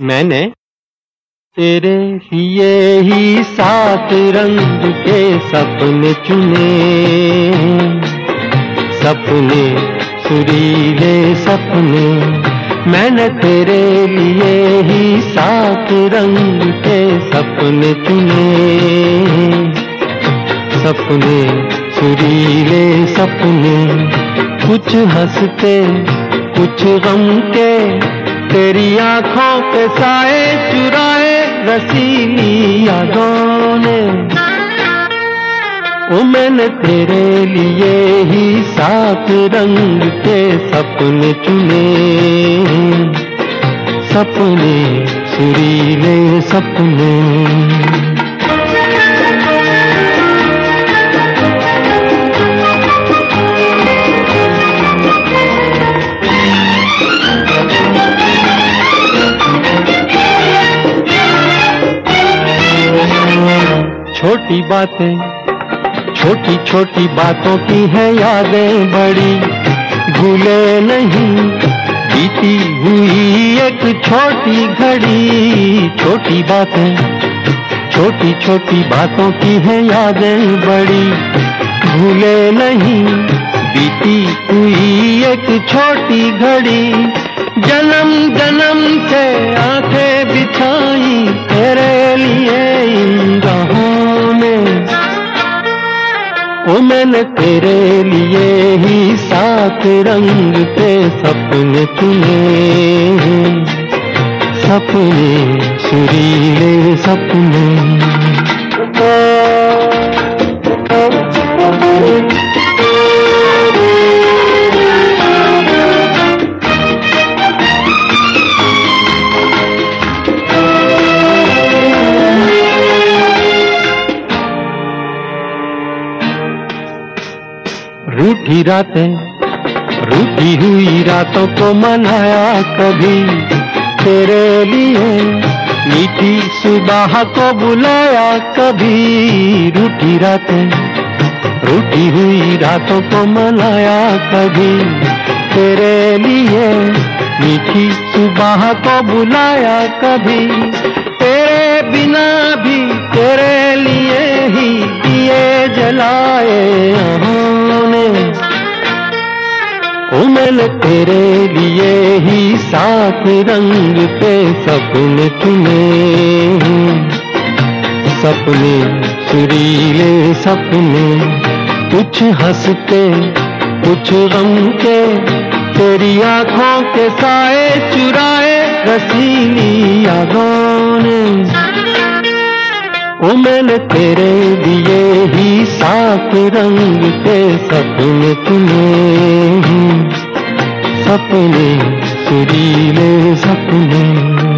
मैंने तेरे लिए ही सात रंग के सपने चुने। सपने, सुरीले सपने, मैंने तेरे लिए ही सात रंग के सपने चुने। सपने, सुरीले सपने, कुछ हँसते, कुछ गम के तेरी आँखों पे साए चुराए रसीली यादों ने। ओ मैंने तेरे लिए ही सात रंग के सपने चुने सपने सुरीले सपने। छोटी बातें छोटी छोटी बातों की है यादें बड़ी। भूले नहीं, बीती हुई एक छोटी घड़ी। छोटी बातें छोटी छोटी बातों की है यादें बड़ी। भूले नहीं, बीती हुई एक छोटी घड़ी। जन्म जन्म से आँखें बिछाई, तेरे मैंने तेरे लिए ही सात रंग के सपने चुने सपने सुरीले सपने। रूठी रातें रूठी हुई रातों को मनाया कभी। तेरे लिए मीठी सुबह को बुलाया कभी। रूठी रातें रूठी हुई रातों को मनाया कभी। तेरे लिए मीठी सुबह को बुलाया कभी। तेरे बिना भी, तेरे मैंने तेरे लिए ही सात रंग पे सपने चुने सपने, सुरीले सपने, कुछ हँसते, कुछ गम के तेरी आँखों के साए चुराए रसीली यादों ने ओ मैंने तेरे लिए ही रंग के सपने तुने सपने सुरीले सपने।